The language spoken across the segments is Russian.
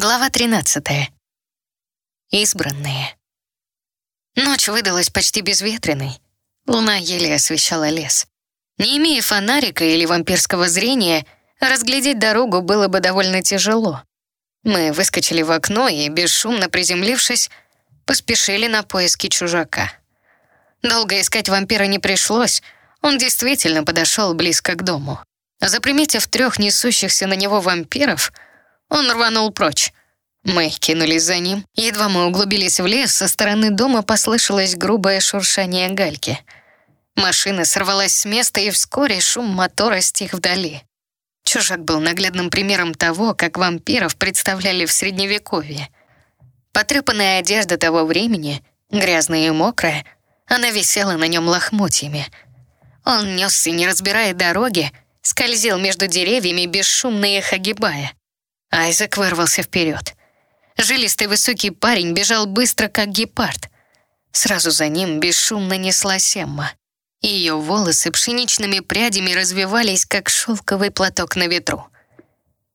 Глава 13. Избранные. Ночь выдалась почти безветренной. Луна еле освещала лес. Не имея фонарика или вампирского зрения, разглядеть дорогу было бы довольно тяжело. Мы выскочили в окно и, бесшумно приземлившись, поспешили на поиски чужака. Долго искать вампира не пришлось, он действительно подошел близко к дому. Заприметив трех несущихся на него вампиров — он рванул прочь. Мы кинулись за ним. Едва мы углубились в лес, со стороны дома послышалось грубое шуршание гальки. Машина сорвалась с места, и вскоре шум мотора стих вдали. Чужак был наглядным примером того, как вампиров представляли в Средневековье. Потрепанная одежда того времени, грязная и мокрая, она висела на нем лохмотьями. Он несся, не разбирая дороги, скользил между деревьями, бесшумно их огибая. Айзек вырвался вперед. Жилистый высокий парень бежал быстро, как гепард. Сразу за ним бесшумно неслась Эмма. Ее волосы пшеничными прядями развивались, как шелковый платок на ветру.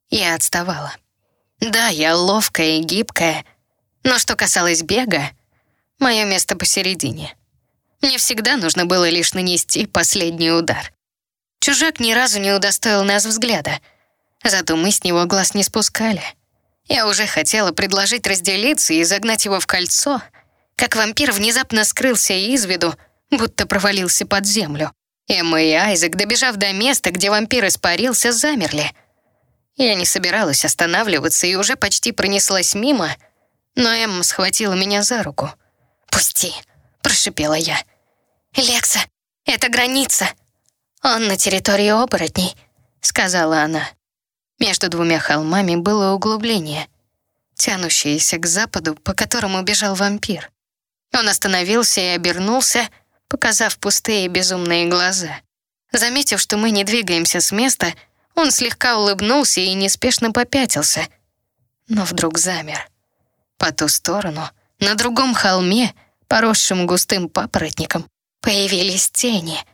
Я отставала. Да, я ловкая и гибкая, но что касалось бега, мое место посередине. Мне всегда нужно было лишь нанести последний удар. Чужак ни разу не удостоил нас взгляда — Зато мы с него глаз не спускали. Я уже хотела предложить разделиться и загнать его в кольцо, как вампир внезапно скрылся из виду, будто провалился под землю. Эмма и Айзек, добежав до места, где вампир испарился, замерли. Я не собиралась останавливаться и уже почти пронеслась мимо, но Эмма схватила меня за руку. «Пусти!» — прошипела я. «Лекса, это граница!» «Он на территории оборотней», — сказала она. Между двумя холмами было углубление, тянущееся к западу, по которому бежал вампир. Он остановился и обернулся, показав пустые безумные глаза. Заметив, что мы не двигаемся с места, он слегка улыбнулся и неспешно попятился, но вдруг замер. По ту сторону, на другом холме, поросшем густым папоротником, появились тени —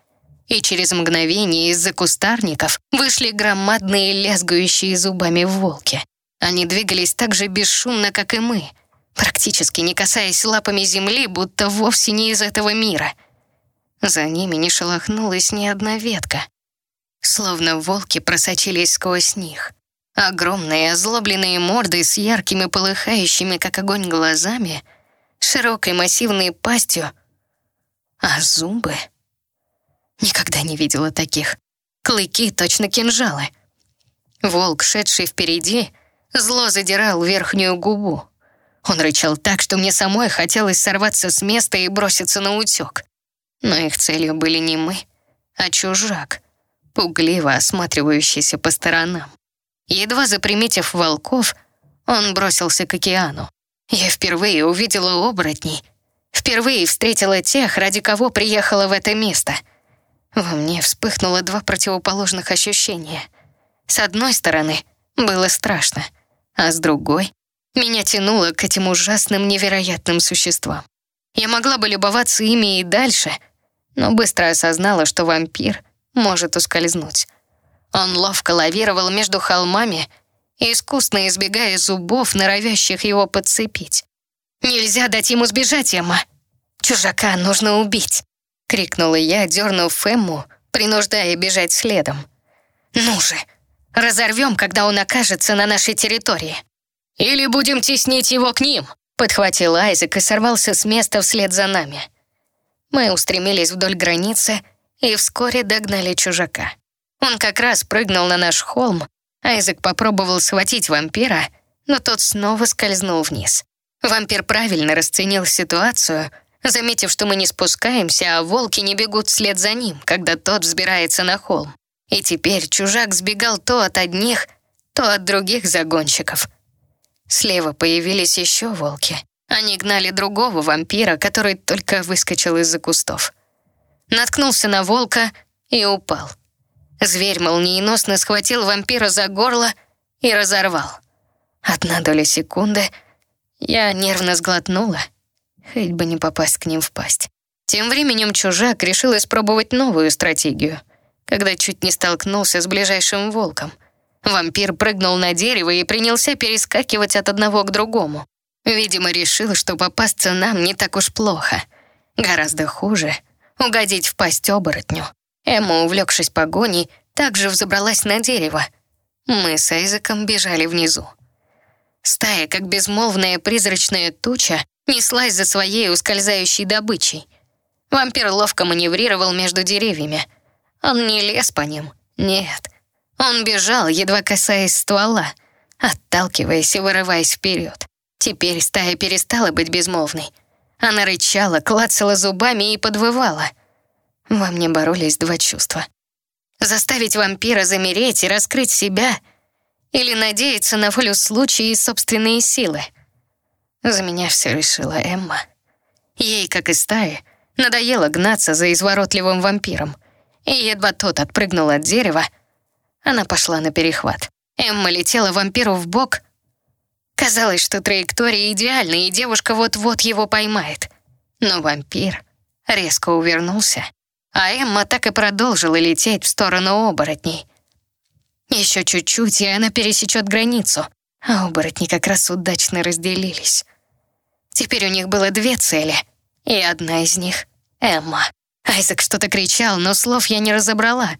и через мгновение из-за кустарников вышли громадные лязгающие зубами волки. Они двигались так же бесшумно, как и мы, практически не касаясь лапами земли, будто вовсе не из этого мира. За ними не шелохнулась ни одна ветка. Словно волки просочились сквозь них. Огромные озлобленные морды с яркими полыхающими, как огонь, глазами, широкой массивной пастью, а зубы... Никогда не видела таких. Клыки точно кинжалы. Волк, шедший впереди, зло задирал верхнюю губу. Он рычал так, что мне самой хотелось сорваться с места и броситься на утек. Но их целью были не мы, а чужак, пугливо осматривающийся по сторонам. Едва заприметив волков, он бросился к океану. Я впервые увидела оборотней, впервые встретила тех, ради кого приехала в это место — во мне вспыхнуло два противоположных ощущения. С одной стороны, было страшно, а с другой меня тянуло к этим ужасным невероятным существам. Я могла бы любоваться ими и дальше, но быстро осознала, что вампир может ускользнуть. Он ловко лавировал между холмами, искусно избегая зубов, норовящих его подцепить. «Нельзя дать ему сбежать, Эмма! Чужака нужно убить!» — крикнула я, дернув Фэмму, принуждая бежать следом. «Ну же, разорвем, когда он окажется на нашей территории. Или будем теснить его к ним!» Подхватил Айзек и сорвался с места вслед за нами. Мы устремились вдоль границы и вскоре догнали чужака. Он как раз прыгнул на наш холм. Айзек попробовал схватить вампира, но тот снова скользнул вниз. Вампир правильно расценил ситуацию — заметив, что мы не спускаемся, а волки не бегут вслед за ним, когда тот взбирается на холм. И теперь чужак сбегал то от одних, то от других загонщиков. Слева появились еще волки. Они гнали другого вампира, который только выскочил из-за кустов. Наткнулся на волка и упал. Зверь молниеносно схватил вампира за горло и разорвал. Одна доля секунды я нервно сглотнула — Хоть бы не попасть к ним в пасть. Тем временем чужак решил испробовать новую стратегию, когда чуть не столкнулся с ближайшим волком. Вампир прыгнул на дерево и принялся перескакивать от одного к другому. Видимо, решил, что попасться нам не так уж плохо. Гораздо хуже — угодить в пасть оборотню. Эмма, увлекшись погоней, также взобралась на дерево. Мы с Айзеком бежали внизу. Стая, как безмолвная призрачная туча, неслась за своей ускользающей добычей. Вампир ловко маневрировал между деревьями. Он не лез по ним, нет. Он бежал, едва касаясь ствола, отталкиваясь и вырываясь вперед. Теперь стая перестала быть безмолвной. Она рычала, клацала зубами и подвывала. Во мне боролись два чувства. Заставить вампира замереть и раскрыть себя или надеяться на волю случая и собственные силы. За меня все решила Эмма. Ей, как и стае, надоело гнаться за изворотливым вампиром. И едва тот отпрыгнул от дерева, она пошла на перехват. Эмма летела вампиру в бок, Казалось, что траектория идеальна, и девушка вот-вот его поймает. Но вампир резко увернулся, а Эмма так и продолжила лететь в сторону оборотней. Еще чуть-чуть, и она пересечет границу, а оборотни как раз удачно разделились. Теперь у них было две цели, и одна из них — Эмма. Айзек что-то кричал, но слов я не разобрала.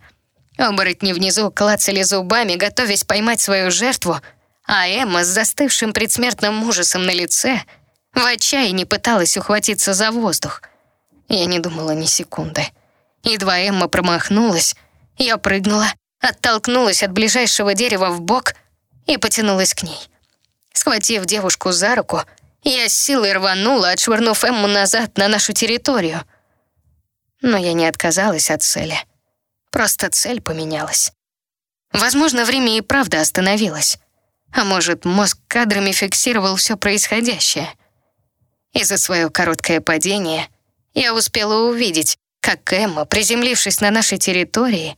Оборотни внизу клацали зубами, готовясь поймать свою жертву — а Эмма с застывшим предсмертным ужасом на лице в отчаянии пыталась ухватиться за воздух. Я не думала ни секунды. Едва Эмма промахнулась, я прыгнула, оттолкнулась от ближайшего дерева в бок и потянулась к ней. Схватив девушку за руку, я с силой рванула, отшвырнув Эмму назад на нашу территорию. Но я не отказалась от цели. Просто цель поменялась. Возможно, время и правда остановилось. А может, мозг кадрами фиксировал все происходящее. И за свое короткое падение я успела увидеть, как Эмма, приземлившись на нашей территории,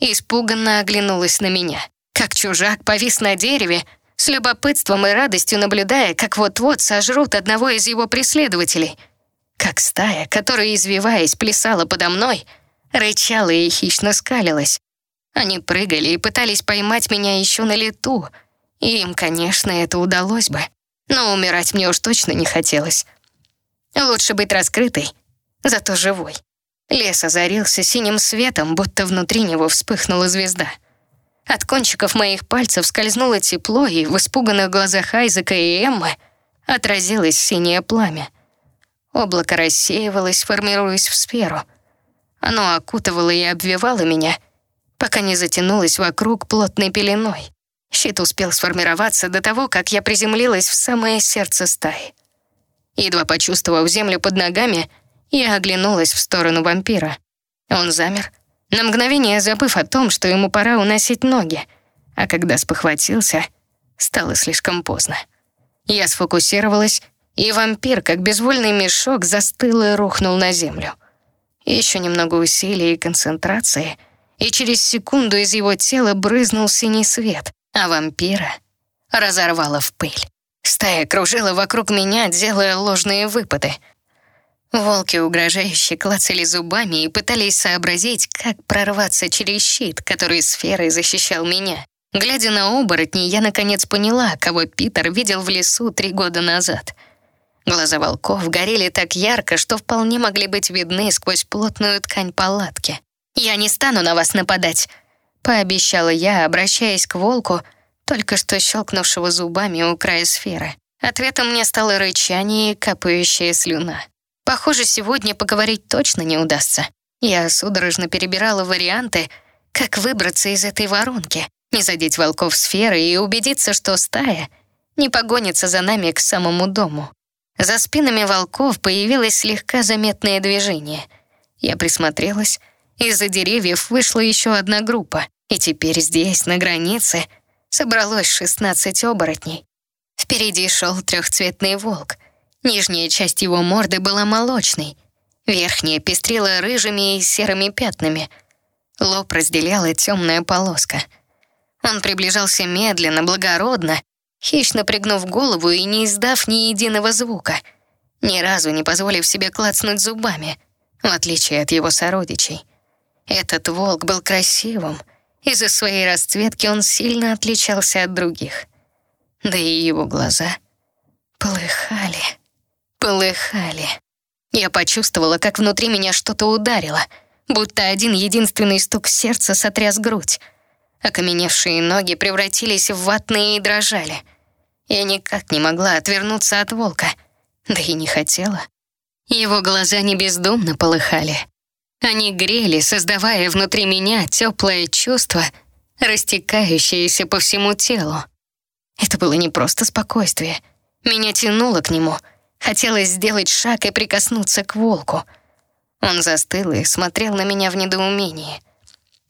испуганно оглянулась на меня. Как чужак повис на дереве, с любопытством и радостью наблюдая, как вот-вот сожрут одного из его преследователей. Как стая, которая, извиваясь, плясала подо мной, рычала и хищно скалилась. Они прыгали и пытались поймать меня еще на лету — им, конечно, это удалось бы, но умирать мне уж точно не хотелось. Лучше быть раскрытой, зато живой. Лес озарился синим светом, будто внутри него вспыхнула звезда. От кончиков моих пальцев скользнуло тепло, и в испуганных глазах Айзека и Эммы отразилось синее пламя. Облако рассеивалось, формируясь в сферу. Оно окутывало и обвивало меня, пока не затянулось вокруг плотной пеленой. Щит успел сформироваться до того, как я приземлилась в самое сердце стаи. Едва почувствовав землю под ногами, я оглянулась в сторону вампира. Он замер, на мгновение забыв о том, что ему пора уносить ноги, а когда спохватился, стало слишком поздно. Я сфокусировалась, и вампир, как безвольный мешок, застыл и рухнул на землю. Еще немного усилий и концентрации, и через секунду из его тела брызнул синий свет, а вампира разорвало в пыль. Стая кружила вокруг меня, делая ложные выпады. Волки угрожающе клацали зубами и пытались сообразить, как прорваться через щит, который сферой защищал меня. Глядя на оборотней, я наконец поняла, кого Питер видел в лесу три года назад. Глаза волков горели так ярко, что вполне могли быть видны сквозь плотную ткань палатки. «Я не стану на вас нападать», Пообещала я, обращаясь к волку, только что щелкнувшего зубами у края сферы. Ответом мне стало рычание и капающая слюна. Похоже, сегодня поговорить точно не удастся. Я судорожно перебирала варианты, как выбраться из этой воронки, не задеть волков сферы и убедиться, что стая не погонится за нами к самому дому. За спинами волков появилось слегка заметное движение. Я присмотрелась. Из-за деревьев вышла еще одна группа. И теперь здесь, на границе, собралось 16 оборотней. Впереди шел трехцветный волк. Нижняя часть его морды была молочной, верхняя пестрила рыжими и серыми пятнами. Лоб разделяла темная полоска. Он приближался медленно, благородно, хищно пригнув голову и не издав ни единого звука, ни разу не позволив себе клацнуть зубами, в отличие от его сородичей. Этот волк был красивым — Из-за своей расцветки он сильно отличался от других. Да и его глаза полыхали, полыхали. Я почувствовала, как внутри меня что-то ударило, будто один единственный стук сердца сотряс грудь. Окаменевшие ноги превратились в ватные и дрожали. Я никак не могла отвернуться от волка, да и не хотела. Его глаза не бездумно полыхали. Они грели, создавая внутри меня теплое чувство, растекающееся по всему телу. Это было не просто спокойствие. Меня тянуло к нему. Хотелось сделать шаг и прикоснуться к волку. Он застыл и смотрел на меня в недоумении.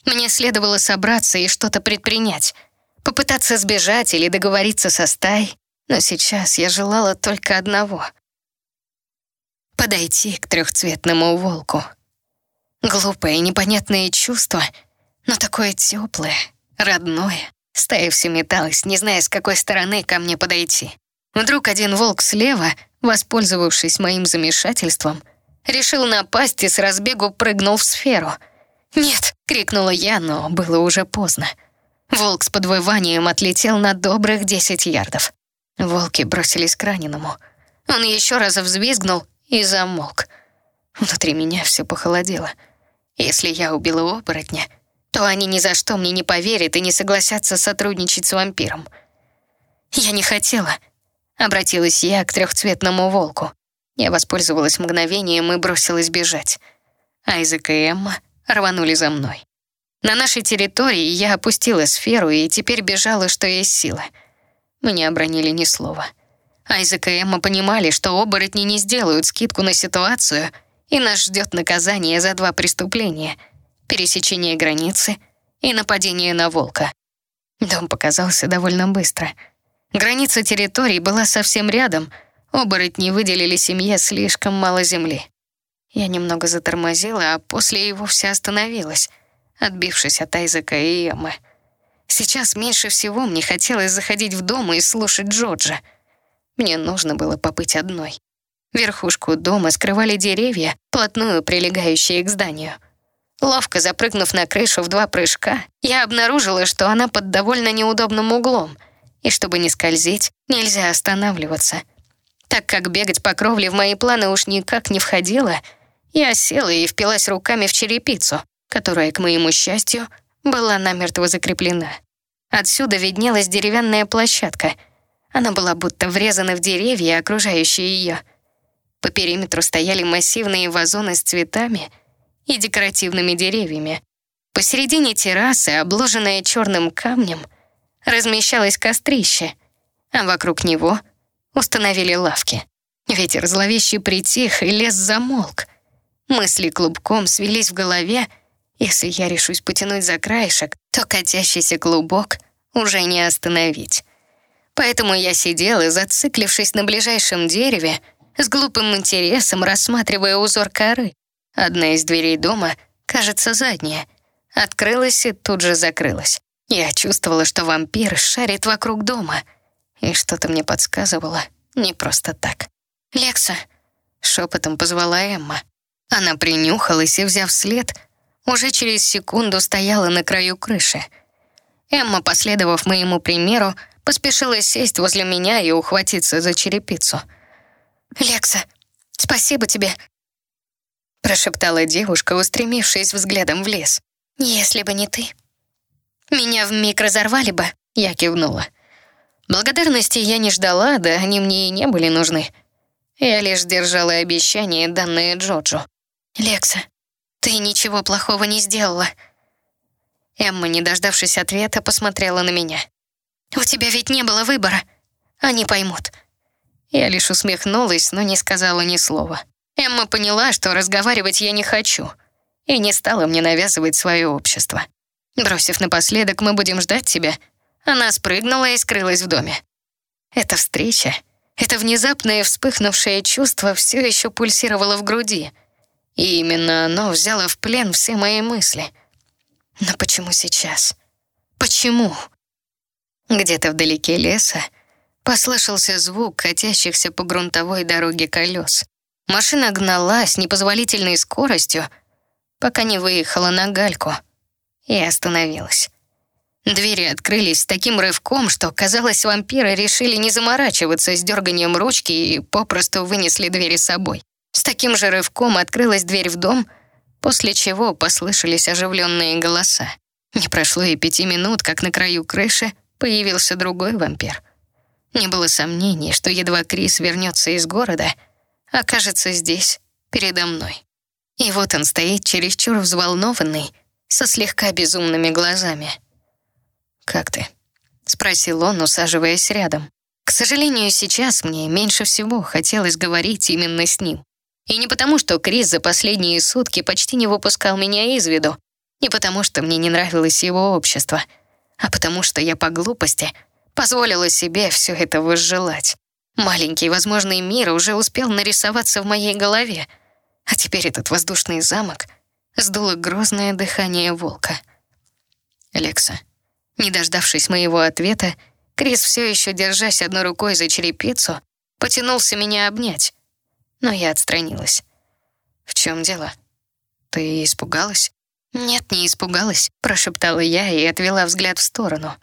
Мне следовало собраться и что-то предпринять. Попытаться сбежать или договориться со стаей. Но сейчас я желала только одного — подойти к трехцветному волку. Глупое и непонятное чувство, но такое теплое, родное. Стая все металась, не зная, с какой стороны ко мне подойти. Вдруг один волк слева, воспользовавшись моим замешательством, решил напасть и с разбегу прыгнул в сферу. «Нет!» — крикнула я, но было уже поздно. Волк с подвыванием отлетел на добрых десять ярдов. Волки бросились к раненому. Он еще раз взвизгнул и замолк. Внутри меня все похолодело — если я убила оборотня, то они ни за что мне не поверят и не согласятся сотрудничать с вампиром. Я не хотела. Обратилась я к трехцветному волку. Я воспользовалась мгновением и бросилась бежать. Айзек и Эмма рванули за мной. На нашей территории я опустила сферу и теперь бежала, что есть сила. Мы не обронили ни слова. Айзек и Эмма понимали, что оборотни не сделают скидку на ситуацию — и нас ждет наказание за два преступления — пересечение границы и нападение на волка. Дом показался довольно быстро. Граница территории была совсем рядом, оборотни выделили семье слишком мало земли. Я немного затормозила, а после и вовсе остановилась, отбившись от Айзека и Эммы. Сейчас меньше всего мне хотелось заходить в дом и слушать Джорджа. Мне нужно было побыть одной. Верхушку дома скрывали деревья, плотную прилегающие к зданию. Ловко запрыгнув на крышу в два прыжка, я обнаружила, что она под довольно неудобным углом, и чтобы не скользить, нельзя останавливаться. Так как бегать по кровле в мои планы уж никак не входило, я села и впилась руками в черепицу, которая, к моему счастью, была намертво закреплена. Отсюда виднелась деревянная площадка. Она была будто врезана в деревья, окружающие ее — по периметру стояли массивные вазоны с цветами и декоративными деревьями. Посередине террасы, обложенная черным камнем, размещалось кострище, а вокруг него установили лавки. Ветер зловеще притих, и лес замолк. Мысли клубком свелись в голове. Если я решусь потянуть за краешек, то катящийся клубок уже не остановить. Поэтому я сидела, зациклившись на ближайшем дереве, с глупым интересом рассматривая узор коры. Одна из дверей дома, кажется, задняя, открылась и тут же закрылась. Я чувствовала, что вампир шарит вокруг дома, и что-то мне подсказывало не просто так. «Лекса!» — шепотом позвала Эмма. Она принюхалась и, взяв след, уже через секунду стояла на краю крыши. Эмма, последовав моему примеру, поспешила сесть возле меня и ухватиться за черепицу — «Лекса, спасибо тебе», — прошептала девушка, устремившись взглядом в лес. «Если бы не ты, меня вмиг разорвали бы», — я кивнула. Благодарности я не ждала, да они мне и не были нужны. Я лишь держала обещание, данное Джоджо. «Лекса, ты ничего плохого не сделала». Эмма, не дождавшись ответа, посмотрела на меня. «У тебя ведь не было выбора. Они поймут. Я лишь усмехнулась, но не сказала ни слова. Эмма поняла, что разговаривать я не хочу, и не стала мне навязывать свое общество. Бросив напоследок, мы будем ждать тебя, она спрыгнула и скрылась в доме. Эта встреча, это внезапное вспыхнувшее чувство все еще пульсировало в груди, и именно оно взяло в плен все мои мысли. Но почему сейчас? Почему? Где-то вдалеке леса Послышался звук катящихся по грунтовой дороге колес. Машина гнала с непозволительной скоростью, пока не выехала на гальку и остановилась. Двери открылись с таким рывком, что, казалось, вампиры решили не заморачиваться с дерганием ручки и попросту вынесли двери с собой. С таким же рывком открылась дверь в дом, после чего послышались оживленные голоса. Не прошло и пяти минут, как на краю крыши появился другой вампир. Не было сомнений, что едва Крис вернется из города, окажется здесь, передо мной. И вот он стоит чересчур взволнованный, со слегка безумными глазами. «Как ты?» — спросил он, усаживаясь рядом. К сожалению, сейчас мне меньше всего хотелось говорить именно с ним. И не потому, что Крис за последние сутки почти не выпускал меня из виду, не потому, что мне не нравилось его общество, а потому, что я по глупости позволила себе все это возжелать. Маленький возможный мир уже успел нарисоваться в моей голове, а теперь этот воздушный замок сдуло грозное дыхание волка. «Лекса», не дождавшись моего ответа, Крис, все еще держась одной рукой за черепицу, потянулся меня обнять. Но я отстранилась. «В чем дело? Ты испугалась?» «Нет, не испугалась», — прошептала я и отвела взгляд в сторону.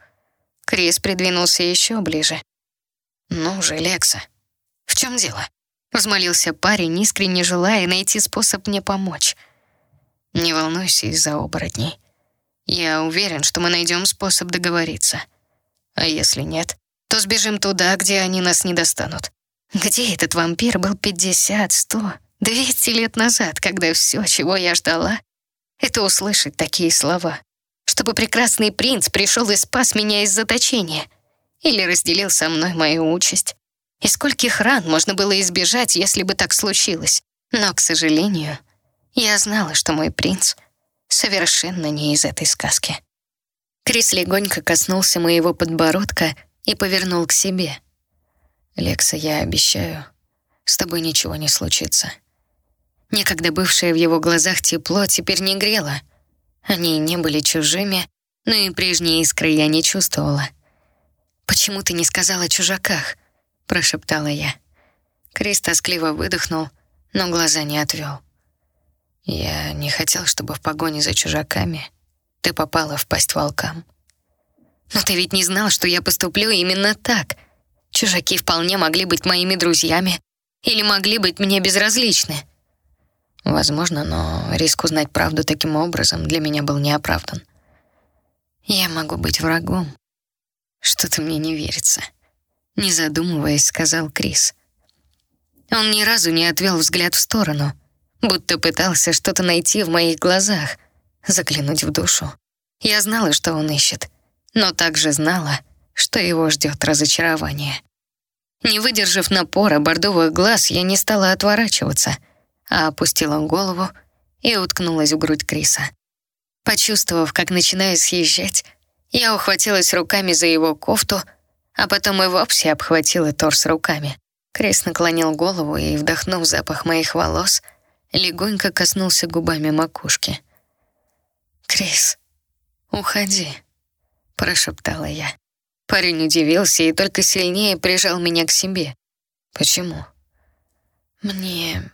Крис придвинулся еще ближе. «Ну же, Лекса, в чем дело?» Взмолился парень, искренне желая найти способ мне помочь. «Не волнуйся из-за оборотней. Я уверен, что мы найдем способ договориться. А если нет, то сбежим туда, где они нас не достанут. Где этот вампир был 50, 100, 200 лет назад, когда все, чего я ждала, это услышать такие слова. Чтобы прекрасный принц пришел и спас меня из заточения. Или разделил со мной мою участь. И скольких ран можно было избежать, если бы так случилось. Но, к сожалению, я знала, что мой принц — совершенно не из этой сказки. Крис легонько коснулся моего подбородка и повернул к себе. «Лекса, я обещаю, с тобой ничего не случится». Некогда бывшее в его глазах тепло теперь не грело. Они не были чужими, но и прежние искры я не чувствовала. «Почему ты не сказала о чужаках?» — прошептала я. Крис тоскливо выдохнул, но глаза не отвел. Я не хотел, чтобы в погоне за чужаками ты попала в пасть волкам. Но ты ведь не знал, что я поступлю именно так. Чужаки вполне могли быть моими друзьями или могли быть мне безразличны. Возможно, но риск узнать правду таким образом для меня был неоправдан. Я могу быть врагом. Что-то мне не верится. Не задумываясь, сказал Крис. Он ни разу не отвел взгляд в сторону — будто пытался что-то найти в моих глазах, заглянуть в душу. Я знала, что он ищет, но также знала, что его ждет разочарование. Не выдержав напора бордовых глаз, я не стала отворачиваться, а опустила голову и уткнулась в грудь Криса. Почувствовав, как начинаю съезжать, я ухватилась руками за его кофту, а потом и вовсе обхватила торс руками. Крис наклонил голову и, вдохнув запах моих волос, легонько коснулся губами макушки. «Крис, уходи», — прошептала я. Парень удивился и только сильнее прижал меня к себе. «Почему?» «Мне...»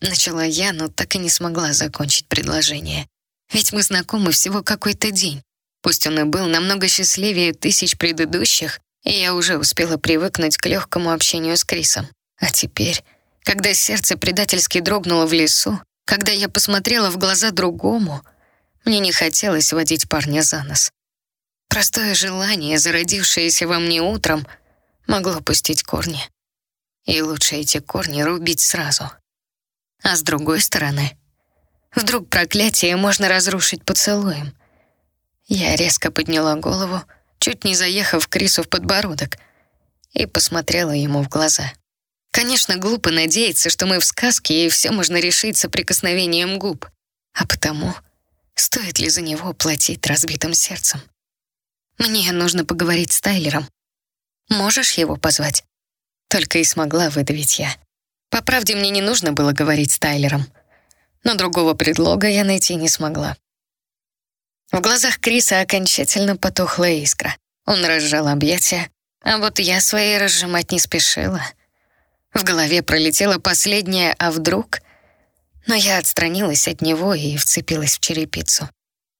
Начала я, но так и не смогла закончить предложение. Ведь мы знакомы всего какой-то день. Пусть он и был намного счастливее тысяч предыдущих, и я уже успела привыкнуть к легкому общению с Крисом. А теперь когда сердце предательски дрогнуло в лесу, когда я посмотрела в глаза другому, мне не хотелось водить парня за нос. Простое желание, зародившееся во мне утром, могло пустить корни. И лучше эти корни рубить сразу. А с другой стороны, вдруг проклятие можно разрушить поцелуем. Я резко подняла голову, чуть не заехав Крису в подбородок, и посмотрела ему в глаза. Конечно, глупо надеяться, что мы в сказке, и все можно решить соприкосновением губ. А потому, стоит ли за него платить разбитым сердцем? Мне нужно поговорить с Тайлером. Можешь его позвать? Только и смогла выдавить я. По правде, мне не нужно было говорить с Тайлером. Но другого предлога я найти не смогла. В глазах Криса окончательно потухла искра. Он разжал объятия, а вот я свои разжимать не спешила — в голове пролетело последнее «а вдруг?», но я отстранилась от него и вцепилась в черепицу.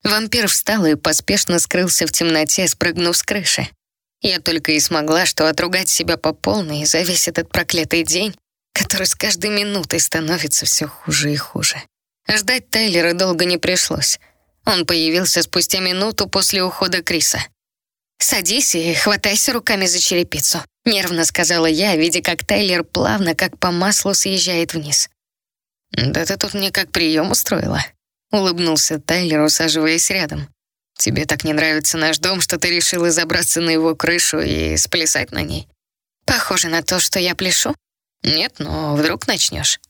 Вампир встал и поспешно скрылся в темноте, спрыгнув с крыши. Я только и смогла, что отругать себя по полной за весь этот проклятый день, который с каждой минутой становится все хуже и хуже. Ждать Тайлера долго не пришлось. Он появился спустя минуту после ухода Криса. «Садись и хватайся руками за черепицу», — нервно сказала я, видя, как Тайлер плавно, как по маслу, съезжает вниз. «Да ты тут мне как прием устроила», — улыбнулся Тайлер, усаживаясь рядом. «Тебе так не нравится наш дом, что ты решила забраться на его крышу и сплясать на ней?» «Похоже на то, что я пляшу?» «Нет, но вдруг начнешь.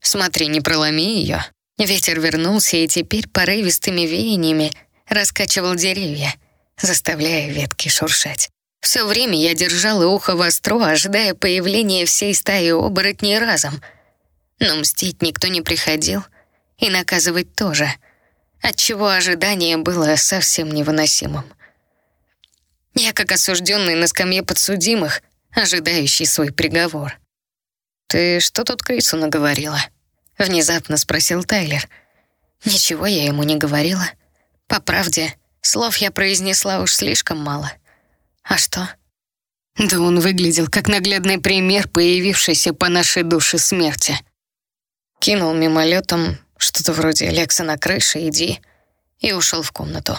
Смотри, не проломи ее». Ветер вернулся и теперь порывистыми веяниями раскачивал деревья, заставляя ветки шуршать. Все время я держала ухо востро, ожидая появления всей стаи оборотней разом. Но мстить никто не приходил, и наказывать тоже, отчего ожидание было совсем невыносимым. Я как осужденный на скамье подсудимых, ожидающий свой приговор. «Ты что тут Крису наговорила?» — внезапно спросил Тайлер. Ничего я ему не говорила. По правде, слов я произнесла уж слишком мало. А что? Да он выглядел как наглядный пример, появившийся по нашей душе смерти. Кинул мимолетом что-то вроде «Лекса на крыше, иди», и ушел в комнату.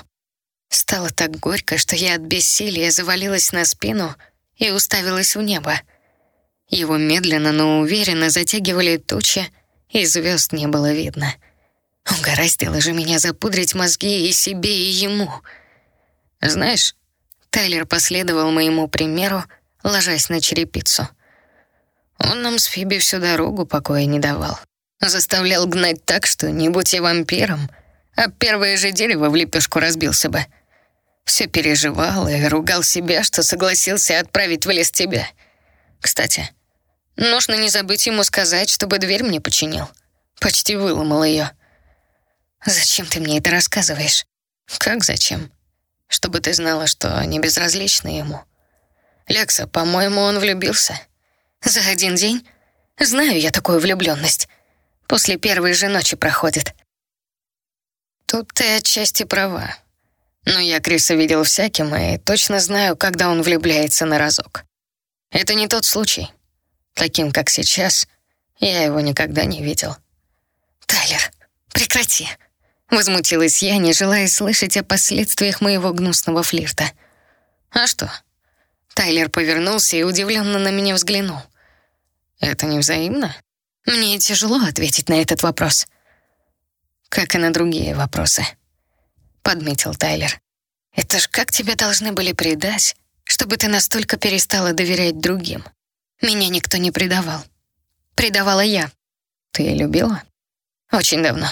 Стало так горько, что я от бессилия завалилась на спину и уставилась в небо. Его медленно, но уверенно затягивали тучи, и звезд не было видно. Угораздило же меня запудрить мозги и себе, и ему. Знаешь, Тайлер последовал моему примеру, ложась на черепицу. Он нам с Фиби всю дорогу покоя не давал. Заставлял гнать так, что, не будь я вампиром, а первое же дерево в лепешку разбился бы. Все переживал и ругал себя, что согласился отправить в лес тебя. Кстати, Нужно не забыть ему сказать, чтобы дверь мне починил. Почти выломал ее. Зачем ты мне это рассказываешь? Как зачем? Чтобы ты знала, что не безразлично ему. Лекса, по-моему, он влюбился. За один день? Знаю я такую влюбленность. После первой же ночи проходит. Тут ты отчасти права. Но я Криса видел всяким и точно знаю, когда он влюбляется на разок. Это не тот случай. Таким, как сейчас, я его никогда не видел. «Тайлер, прекрати!» Возмутилась я, не желая слышать о последствиях моего гнусного флирта. «А что?» Тайлер повернулся и удивленно на меня взглянул. «Это не взаимно?» Мне тяжело ответить на этот вопрос. Как и на другие вопросы. Подметил Тайлер. Это ж как тебя должны были предать, чтобы ты настолько перестала доверять другим? Меня никто не предавал. Предавала я. Ты любила? Очень давно.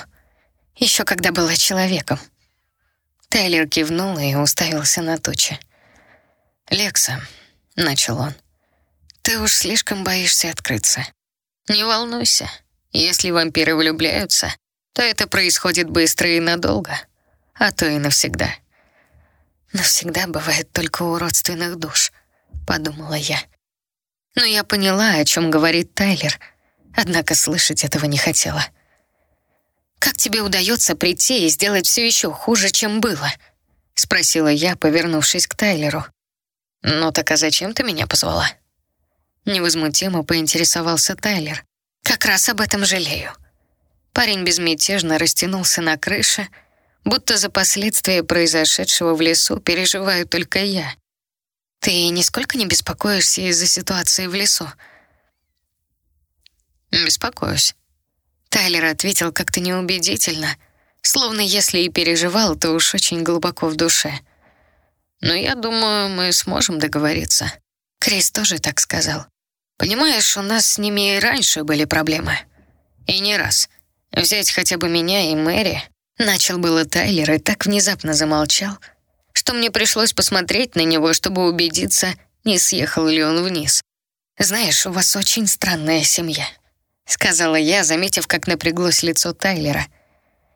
Еще когда была человеком. Тайлер кивнул и уставился на тучи. «Лекса», — начал он, — «ты уж слишком боишься открыться. Не волнуйся, если вампиры влюбляются, то это происходит быстро и надолго, а то и навсегда». «Навсегда бывает только у родственных душ», — подумала я. Но я поняла, о чем говорит Тайлер, однако слышать этого не хотела. «Как тебе удается прийти и сделать все еще хуже, чем было?» — спросила я, повернувшись к Тайлеру. «Ну так а зачем ты меня позвала?» Невозмутимо поинтересовался Тайлер. «Как раз об этом жалею». Парень безмятежно растянулся на крыше, будто за последствия произошедшего в лесу переживаю только я. Ты нисколько не беспокоишься из-за ситуации в лесу? Беспокоюсь. Тайлер ответил как-то неубедительно, словно если и переживал, то уж очень глубоко в душе. Но я думаю, мы сможем договориться. Крис тоже так сказал. Понимаешь, у нас с ними и раньше были проблемы. И не раз. Взять хотя бы меня и Мэри. Начал было Тайлер и так внезапно замолчал — что мне пришлось посмотреть на него, чтобы убедиться, не съехал ли он вниз. «Знаешь, у вас очень странная семья», — сказала я, заметив, как напряглось лицо Тайлера.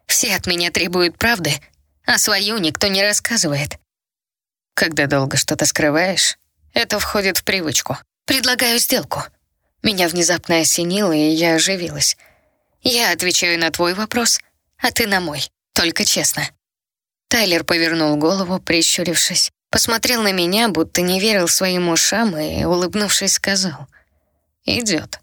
«Все от меня требуют правды, а свою никто не рассказывает». «Когда долго что-то скрываешь, это входит в привычку. Предлагаю сделку». Меня внезапно осенило, и я оживилась. «Я отвечаю на твой вопрос, а ты на мой, только честно». Тайлер повернул голову, прищурившись, посмотрел на меня, будто не верил своим ушам и, улыбнувшись, сказал «Идет».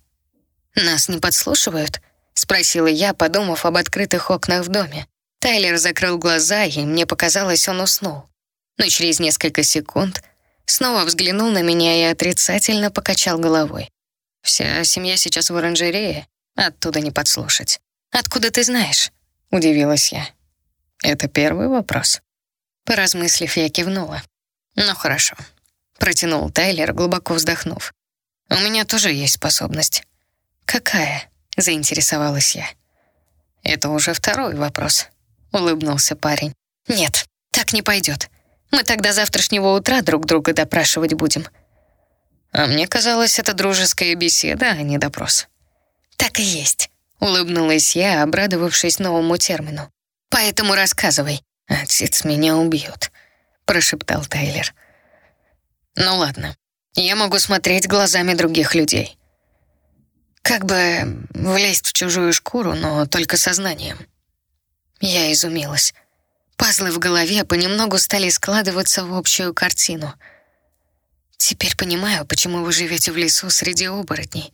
«Нас не подслушивают?» — спросила я, подумав об открытых окнах в доме. Тайлер закрыл глаза, и мне показалось, он уснул. Но через несколько секунд снова взглянул на меня и отрицательно покачал головой. «Вся семья сейчас в оранжерее, оттуда не подслушать». «Откуда ты знаешь?» — удивилась я. «Это первый вопрос». Поразмыслив, я кивнула. «Ну хорошо», — протянул Тайлер, глубоко вздохнув. «У меня тоже есть способность». «Какая?» — заинтересовалась я. «Это уже второй вопрос», — улыбнулся парень. «Нет, так не пойдет. Мы тогда завтрашнего утра друг друга допрашивать будем». «А мне казалось, это дружеская беседа, а не допрос». «Так и есть», — улыбнулась я, обрадовавшись новому термину. «Поэтому рассказывай». «Отец меня убьет», — прошептал Тайлер. «Ну ладно, я могу смотреть глазами других людей. Как бы влезть в чужую шкуру, но только сознанием». Я изумилась. Пазлы в голове понемногу стали складываться в общую картину. «Теперь понимаю, почему вы живете в лесу среди оборотней.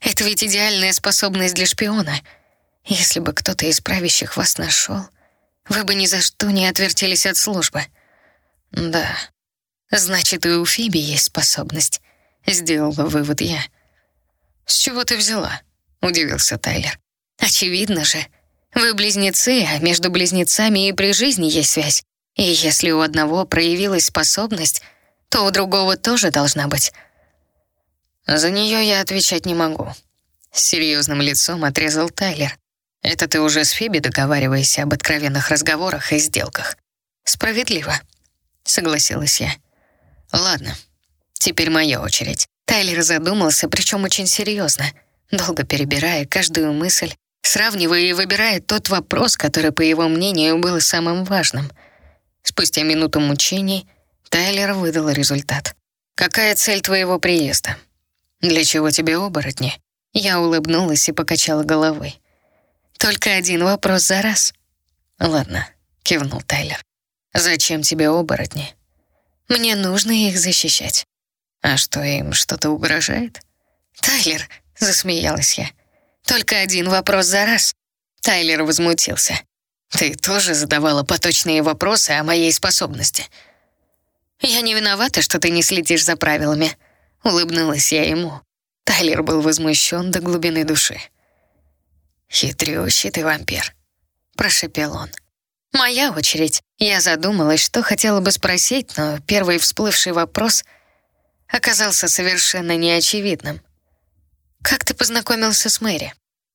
Это ведь идеальная способность для шпиона. Если бы кто-то из правящих вас нашел, вы бы ни за что не отвертелись от службы». «Да, значит, и у Фиби есть способность», — сделала вывод я. «С чего ты взяла?» — удивился Тайлер. «Очевидно же. Вы близнецы, а между близнецами и при жизни есть связь. И если у одного проявилась способность, то у другого тоже должна быть». «За нее я отвечать не могу», — с серьезным лицом отрезал Тайлер. «Это ты уже с Фиби договариваешься об откровенных разговорах и сделках». «Справедливо», — согласилась я. «Ладно, теперь моя очередь». Тайлер задумался, причем очень серьезно, долго перебирая каждую мысль, сравнивая и выбирая тот вопрос, который, по его мнению, был самым важным. Спустя минуту мучений Тайлер выдал результат. «Какая цель твоего приезда? Для чего тебе оборотни?» Я улыбнулась и покачала головой. «Только один вопрос за раз». «Ладно», — кивнул Тайлер. «Зачем тебе оборотни?» «Мне нужно их защищать». «А что, им что-то угрожает?» «Тайлер», — засмеялась я. «Только один вопрос за раз». Тайлер возмутился. «Ты тоже задавала поточные вопросы о моей способности». «Я не виновата, что ты не следишь за правилами», — улыбнулась я ему. Тайлер был возмущен до глубины души. «Хитрющий ты вампир», — прошепел он. «Моя очередь». Я задумалась, что хотела бы спросить, но первый всплывший вопрос — оказался совершенно неочевидным. «Как ты познакомился с Мэри?»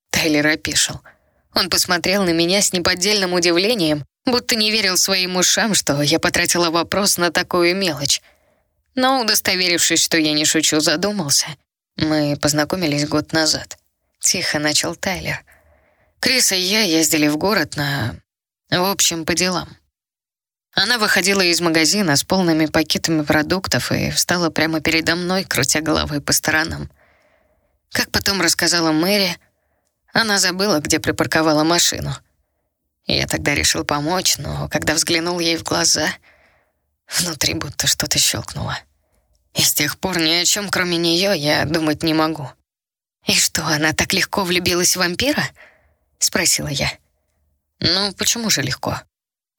Тайлер опешил. Он посмотрел на меня с неподдельным удивлением, будто не верил своим ушам, что я потратила вопрос на такую мелочь. Но, удостоверившись, что я не шучу, задумался. Мы познакомились год назад. Тихо начал Тайлер. Крис и я ездили в город на... В общем, по делам. Она выходила из магазина с полными пакетами продуктов и встала прямо передо мной, крутя головой по сторонам. Как потом рассказала Мэри, она забыла, где припарковала машину. Я тогда решил помочь, но когда взглянул ей в глаза, внутри будто что-то щелкнуло. И с тех пор ни о чем, кроме нее, я думать не могу. «И что, она так легко влюбилась в вампира?» — спросила я. «Ну, почему же легко?»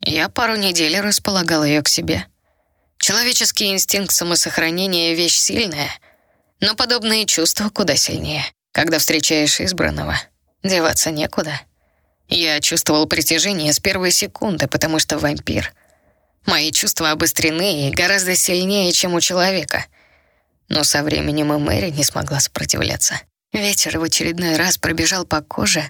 Я пару недель располагал ее к себе. Человеческий инстинкт самосохранения — вещь сильная, но подобные чувства куда сильнее. Когда встречаешь избранного, деваться некуда. Я чувствовал притяжение с первой секунды, потому что вампир. Мои чувства обострены и гораздо сильнее, чем у человека. Но со временем и Мэри не смогла сопротивляться. Ветер в очередной раз пробежал по коже,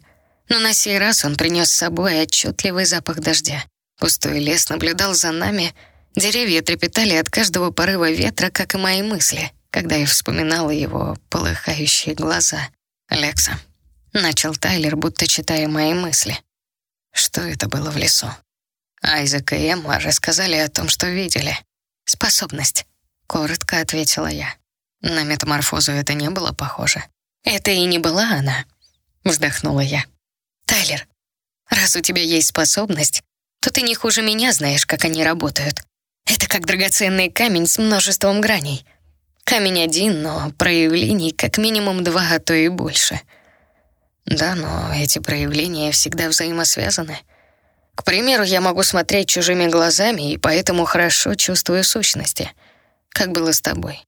но на сей раз он принес с собой отчетливый запах дождя. Пустой лес наблюдал за нами, деревья трепетали от каждого порыва ветра, как и мои мысли, когда я вспоминала его полыхающие глаза. «Алекса», — начал Тайлер, будто читая мои мысли. Что это было в лесу? Айзек и Эмма рассказали о том, что видели. «Способность», — коротко ответила я. На метаморфозу это не было похоже. «Это и не была она», — вздохнула я. «Тайлер, раз у тебя есть способность, что ты не хуже меня знаешь, как они работают. Это как драгоценный камень с множеством граней. Камень один, но проявлений как минимум два, а то и больше. Да, но эти проявления всегда взаимосвязаны. К примеру, я могу смотреть чужими глазами и поэтому хорошо чувствую сущности, как было с тобой.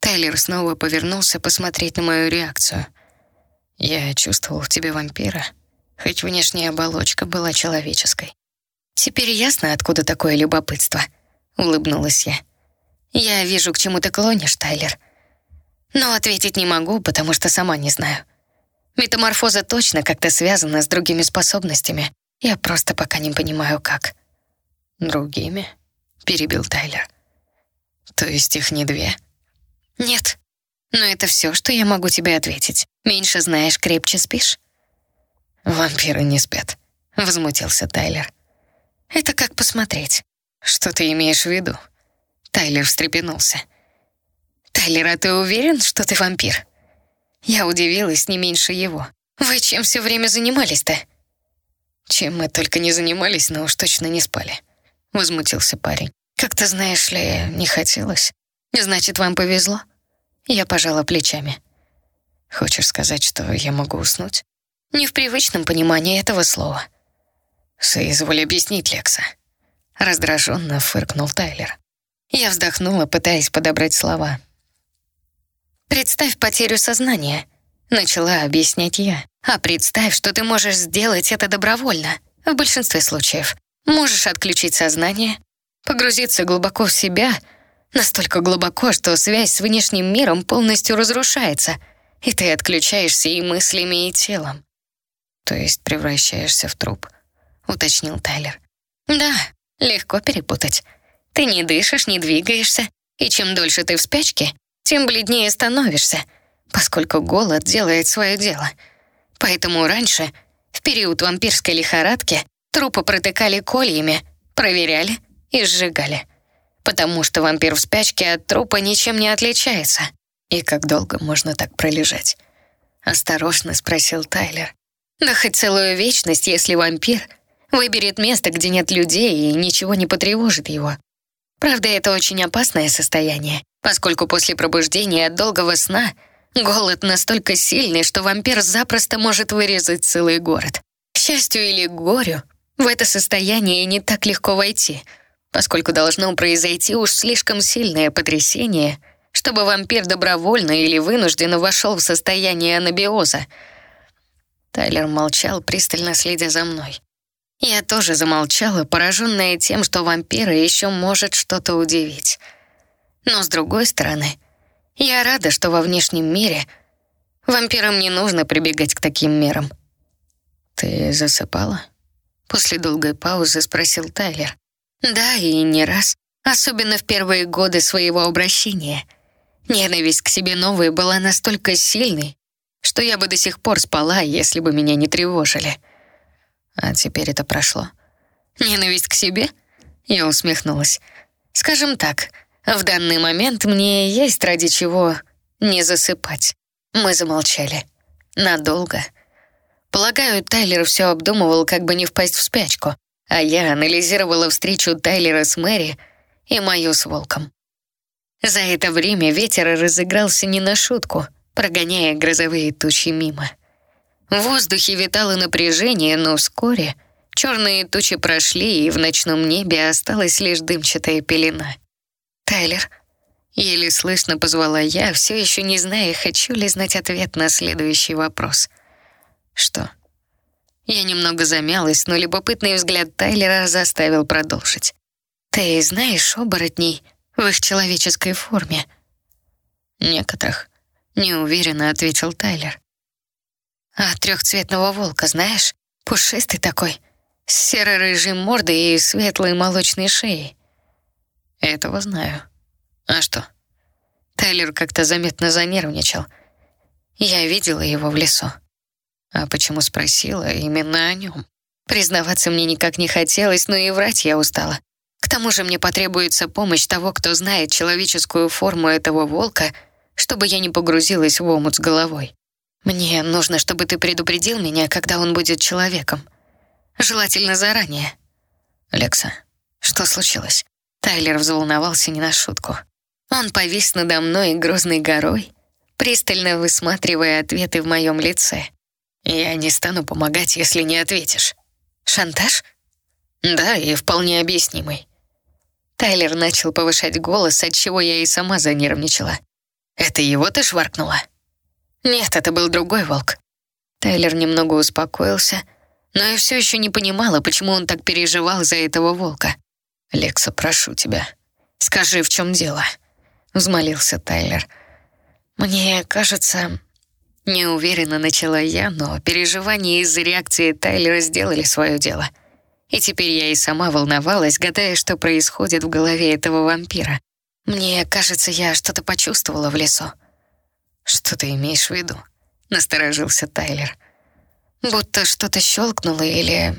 Тайлер снова повернулся посмотреть на мою реакцию. Я чувствовал в тебе вампира, хоть внешняя оболочка была человеческой. Теперь ясно, откуда такое любопытство, улыбнулась я. Я вижу, к чему ты клонишь, Тайлер. Но ответить не могу, потому что сама не знаю. Метаморфоза точно как-то связана с другими способностями. Я просто пока не понимаю, как. Другими? Перебил Тайлер. То есть их не две? Нет. Но это все, что я могу тебе ответить. Меньше знаешь, крепче спишь. Вампиры не спят, возмутился Тайлер. Это как посмотреть. Что ты имеешь в виду? Тайлер встрепенулся. Тайлер, а ты уверен, что ты вампир? Я удивилась не меньше его. Вы чем все время занимались-то? Чем мы только не занимались, но уж точно не спали. Возмутился парень. Как-то, знаешь ли, не хотелось. Значит, вам повезло? Я пожала плечами. Хочешь сказать, что я могу уснуть? Не в привычном понимании этого слова. Соизволь объяснить, Лекса. Раздраженно фыркнул Тайлер. Я вздохнула, пытаясь подобрать слова. «Представь потерю сознания», — начала объяснять я. «А представь, что ты можешь сделать это добровольно, в большинстве случаев. Можешь отключить сознание, погрузиться глубоко в себя, настолько глубоко, что связь с внешним миром полностью разрушается, и ты отключаешься и мыслями, и телом». «То есть превращаешься в труп», — уточнил Тайлер. «Да, легко перепутать». Ты не дышишь, не двигаешься, и чем дольше ты в спячке, тем бледнее становишься, поскольку голод делает свое дело. Поэтому раньше, в период вампирской лихорадки, трупы протыкали кольями, проверяли и сжигали. Потому что вампир в спячке от трупа ничем не отличается. «И как долго можно так пролежать?» — осторожно спросил Тайлер. «Да хоть целую вечность, если вампир выберет место, где нет людей и ничего не потревожит его. Правда, это очень опасное состояние, поскольку после пробуждения от долгого сна голод настолько сильный, что вампир запросто может вырезать целый город. К счастью или к горю, в это состояние не так легко войти, поскольку должно произойти уж слишком сильное потрясение, чтобы вампир добровольно или вынужденно вошел в состояние анабиоза. Тайлер молчал, пристально следя за мной. Я тоже замолчала, пораженная тем, что вампира еще может что-то удивить. Но с другой стороны, я рада, что во внешнем мире вампирам не нужно прибегать к таким мерам. «Ты засыпала?» После долгой паузы спросил Тайлер. «Да, и не раз. Особенно в первые годы своего обращения. Ненависть к себе новой была настолько сильной, что я бы до сих пор спала, если бы меня не тревожили». А теперь это прошло. Ненависть к себе? Я усмехнулась. Скажем так, в данный момент мне есть ради чего не засыпать. Мы замолчали. Надолго. Полагаю, Тайлер все обдумывал, как бы не впасть в спячку, а я анализировала встречу Тайлера с Мэри и мою с Волком. За это время ветер разыгрался не на шутку, прогоняя грозовые тучи мимо. В воздухе витало напряжение, но вскоре черные тучи прошли, и в ночном небе осталась лишь дымчатая пелена. «Тайлер», — еле слышно позвала я, все еще не зная, хочу ли знать ответ на следующий вопрос. «Что?» Я немного замялась, но любопытный взгляд Тайлера заставил продолжить. «Ты знаешь оборотней в их человеческой форме?» «Некоторых», — неуверенно ответил Тайлер. А трехцветного волка знаешь? Пушистый такой, с серо-рыжей мордой и светлой молочной шеей. Этого знаю. А что? Тайлер как-то заметно занервничал. Я видела его в лесу. А почему спросила именно о нем? Признаваться мне никак не хотелось, но и врать я устала. К тому же мне потребуется помощь того, кто знает человеческую форму этого волка, чтобы я не погрузилась в омут с головой. Мне нужно, чтобы ты предупредил меня, когда он будет человеком. Желательно заранее. «Лекса, что случилось?» Тайлер взволновался не на шутку. Он повис надо мной грозной горой, пристально высматривая ответы в моем лице. «Я не стану помогать, если не ответишь». «Шантаж?» «Да, и вполне объяснимый». Тайлер начал повышать голос, от чего я и сама занервничала. «Это его ты шваркнула?» «Нет, это был другой волк». Тайлер немного успокоился, но я все еще не понимала, почему он так переживал за этого волка. «Лекса, прошу тебя, скажи, в чем дело?» — взмолился Тайлер. «Мне кажется...» Неуверенно начала я, но переживания из-за реакции Тайлера сделали свое дело. И теперь я и сама волновалась, гадая, что происходит в голове этого вампира. Мне кажется, я что-то почувствовала в лесу. «Что ты имеешь в виду?» — насторожился Тайлер. Будто что-то щелкнуло или...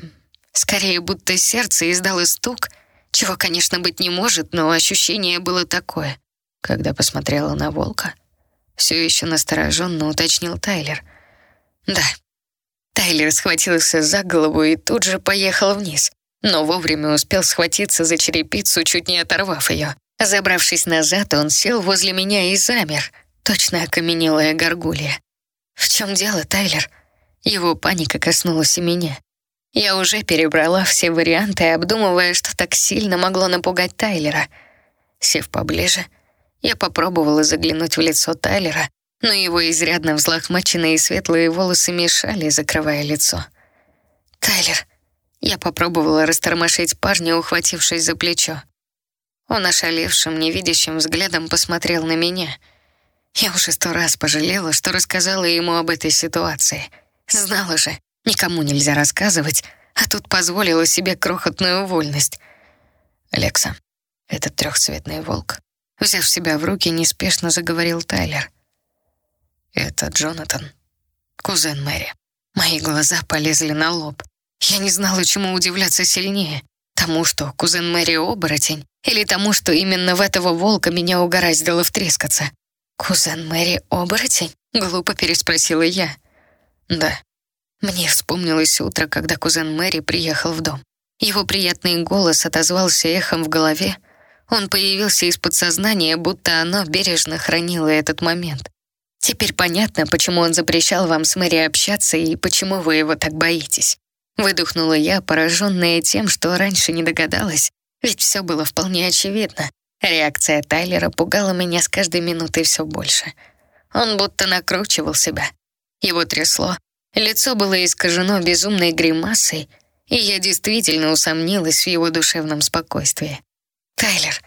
Скорее, будто сердце издало стук, чего, конечно, быть не может, но ощущение было такое. Когда посмотрела на волка, все еще настороженно уточнил Тайлер. Да. Тайлер схватился за голову и тут же поехал вниз, но вовремя успел схватиться за черепицу, чуть не оторвав ее. Забравшись назад, он сел возле меня и замер, точно окаменелая горгулья. «В чем дело, Тайлер?» Его паника коснулась и меня. Я уже перебрала все варианты, обдумывая, что так сильно могло напугать Тайлера. Сев поближе, я попробовала заглянуть в лицо Тайлера, но его изрядно взлохмаченные светлые волосы мешали, закрывая лицо. «Тайлер!» Я попробовала растормошить парня, ухватившись за плечо. Он ошалевшим, невидящим взглядом посмотрел на меня. Я уже сто раз пожалела, что рассказала ему об этой ситуации. Знала же, никому нельзя рассказывать, а тут позволила себе крохотную вольность. «Лекса, этот трехцветный волк Взяв себя в руки, неспешно заговорил Тайлер. «Это Джонатан, кузен Мэри». Мои глаза полезли на лоб. Я не знала, чему удивляться сильнее. Тому, что кузен Мэри оборотень, или тому, что именно в этого волка меня угораздило втрескаться. «Кузен Мэри оборотень?» — глупо переспросила я. «Да». Мне вспомнилось утро, когда кузен Мэри приехал в дом. Его приятный голос отозвался эхом в голове, он появился из подсознания, будто оно бережно хранило этот момент. Теперь понятно, почему он запрещал вам с Мэри общаться и почему вы его так боитесь. Выдохнула я, пораженная тем, что раньше не догадалась, ведь все было вполне очевидно. Реакция Тайлера пугала меня с каждой минутой все больше. Он будто накручивал себя. Его трясло, лицо было искажено безумной гримасой, и я действительно усомнилась в его душевном спокойствии. «Тайлер,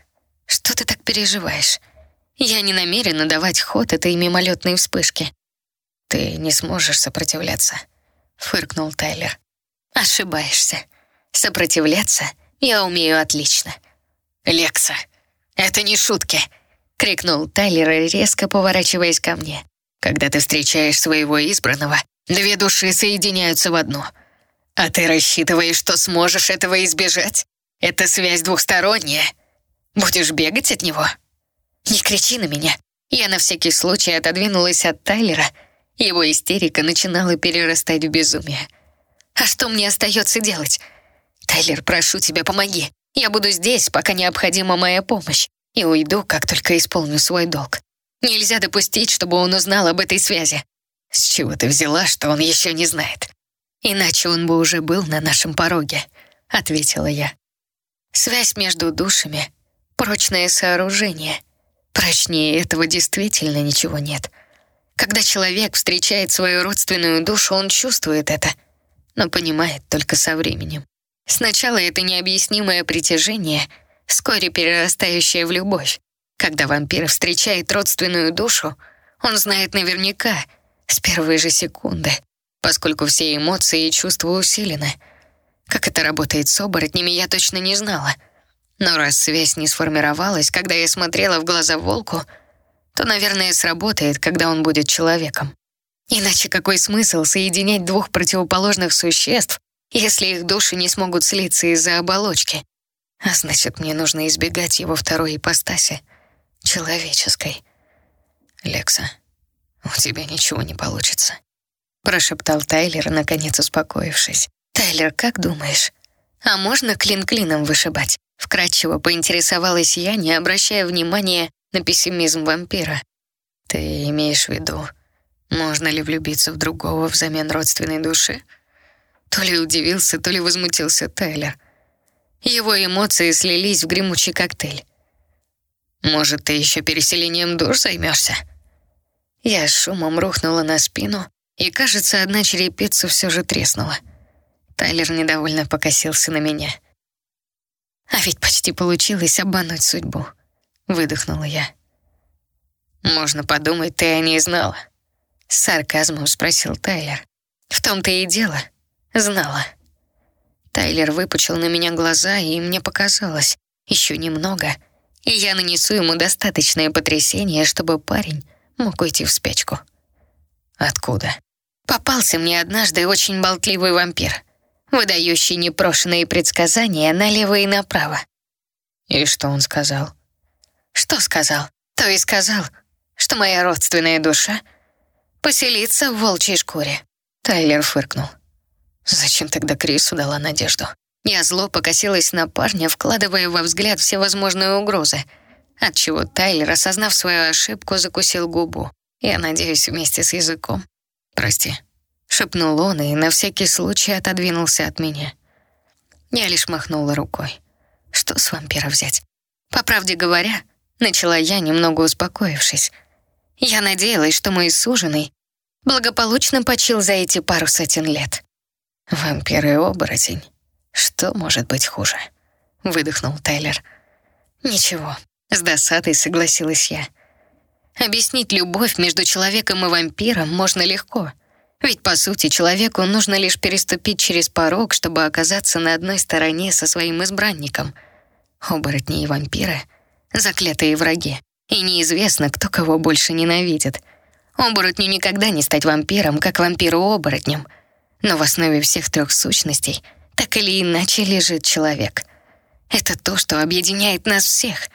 что ты так переживаешь? Я не намерена давать ход этой мимолетной вспышке». «Ты не сможешь сопротивляться», — фыркнул Тайлер. «Ошибаешься. Сопротивляться я умею отлично». «Лекса, это не шутки», — крикнул Тайлер, резко поворачиваясь ко мне. «Когда ты встречаешь своего избранного, две души соединяются в одну. А ты рассчитываешь, что сможешь этого избежать? Это связь двухсторонняя. Будешь бегать от него?» «Не кричи на меня!» Я на всякий случай отодвинулась от Тайлера. Его истерика начинала перерастать в безумие. «А что мне остается делать?» «Тайлер, прошу тебя, помоги. Я буду здесь, пока необходима моя помощь, и уйду, как только исполню свой долг. Нельзя допустить, чтобы он узнал об этой связи». «С чего ты взяла, что он еще не знает?» «Иначе он бы уже был на нашем пороге», — ответила я. Связь между душами — прочное сооружение. Прочнее этого действительно ничего нет. Когда человек встречает свою родственную душу, он чувствует это, но понимает только со временем. Сначала это необъяснимое притяжение, вскоре перерастающее в любовь. Когда вампир встречает родственную душу, он знает наверняка, с первой же секунды, поскольку все эмоции и чувства усилены — как это работает с оборотнями, я точно не знала. Но раз связь не сформировалась, когда я смотрела в глаза волку, то, наверное, сработает, когда он будет человеком. Иначе какой смысл соединять двух противоположных существ, если их души не смогут слиться из-за оболочки? А значит, мне нужно избегать его второй ипостаси, человеческой. «Лекса, у тебя ничего не получится», — прошептал Тайлер, наконец успокоившись. «Тайлер, как думаешь, А можно клин клином вышибать? Вкратчиво поинтересовалась я, не обращая внимания на пессимизм вампира. Ты имеешь в виду, можно ли влюбиться в другого взамен родственной души? То ли удивился, то ли возмутился Тайлер. Его эмоции слились в гремучий коктейль. Может, ты еще переселением душ займешься? Я шумом рухнула на спину, и, кажется, одна черепица все же треснула. Тайлер недовольно покосился на меня. А ведь почти получилось обмануть судьбу. Выдохнула я. «Можно подумать, ты о ней знала?» С сарказмом спросил Тайлер. «В том-то и дело. Знала». Тайлер выпучил на меня глаза, и мне показалось, еще немного, и я нанесу ему достаточное потрясение, чтобы парень мог уйти в спячку. «Откуда?» Попался мне однажды очень болтливый вампир, выдающий непрошенные предсказания налево и направо. И что он сказал? Что сказал? То и сказал, что моя родственная душа поселится в волчьей шкуре. Тайлер фыркнул. Зачем тогда Крису дала надежду? Я зло покосилась на парня, вкладывая во взгляд всевозможные угрозы, отчего Тайлер, осознав свою ошибку, закусил губу. Я надеюсь, вместе с языком. «Прости», — шепнул он и на всякий случай отодвинулся от меня. Я лишь махнула рукой. Что с вампира взять? По правде говоря, начала я, немного успокоившись. Я надеялась, что мой суженый благополучно почил за эти пару сотен лет. «Вампир и оборотень. Что может быть хуже?» — выдохнул Тайлер. «Ничего», — с досадой согласилась я. Объяснить любовь между человеком и вампиром можно легко. Ведь, по сути, человеку нужно лишь переступить через порог, чтобы оказаться на одной стороне со своим избранником. Оборотни и вампиры — заклятые враги. И неизвестно, кто кого больше ненавидит. Оборотню никогда не стать вампиром, как вампиру-оборотнем. Но в основе всех трех сущностей так или иначе лежит человек. Это то, что объединяет нас всех.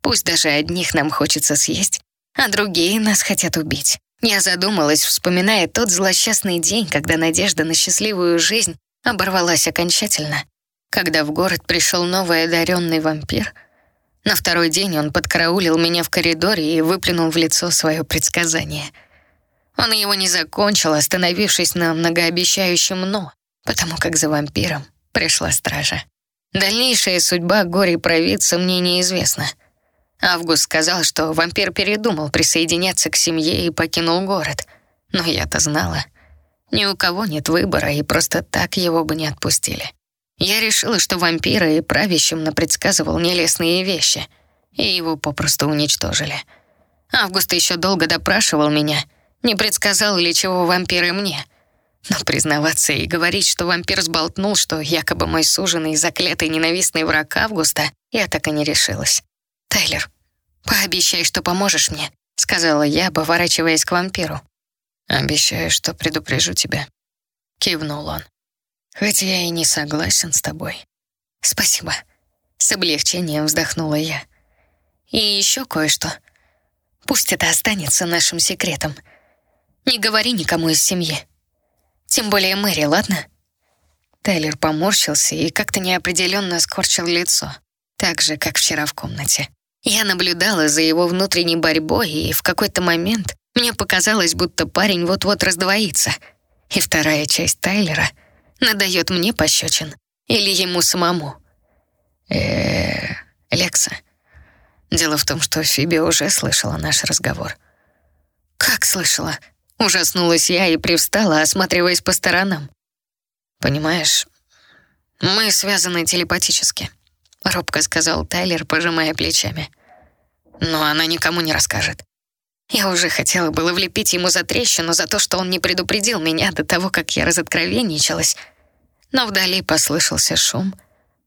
Пусть даже одних нам хочется съесть, а другие нас хотят убить. Я задумалась, вспоминая тот злосчастный день, когда надежда на счастливую жизнь оборвалась окончательно. Когда в город пришел новый одаренный вампир, на второй день он подкараулил меня в коридоре и выплюнул в лицо свое предсказание. Он его не закончил, остановившись на многообещающем «но», потому как за вампиром пришла стража. Дальнейшая судьба горе-провидца мне неизвестна — Август сказал, что вампир передумал присоединяться к семье и покинул город. Но я-то знала. Ни у кого нет выбора, и просто так его бы не отпустили. Я решила, что вампира и правящим напредсказывал нелестные вещи, и его попросту уничтожили. Август еще долго допрашивал меня, не предсказал ли чего вампиры мне. Но признаваться и говорить, что вампир сболтнул, что якобы мой суженый заклятый ненавистный враг Августа, я так и не решилась. «Тайлер, пообещай, что поможешь мне», — сказала я, поворачиваясь к вампиру. «Обещаю, что предупрежу тебя», — кивнул он. «Хоть я и не согласен с тобой». «Спасибо», — с облегчением вздохнула я. «И еще кое-что. Пусть это останется нашим секретом. Не говори никому из семьи. Тем более Мэри, ладно?» Тайлер поморщился и как-то неопределенно скорчил лицо, так же, как вчера в комнате. Я наблюдала за его внутренней борьбой, и в какой-то момент мне показалось, будто парень вот-вот раздвоится. И вторая часть Тайлера надает мне пощечин. Или ему самому. э Лекса. Дело в том, что Фиби уже слышала наш разговор. «Как слышала?» Ужаснулась я и привстала, осматриваясь по сторонам. «Понимаешь, мы связаны телепатически». — робко сказал Тайлер, пожимая плечами. «Но она никому не расскажет». Я уже хотела было влепить ему за трещину за то, что он не предупредил меня до того, как я разоткровенничалась. Но вдали послышался шум,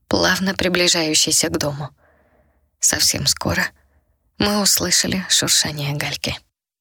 плавно приближающийся к дому. Совсем скоро мы услышали шуршание гальки.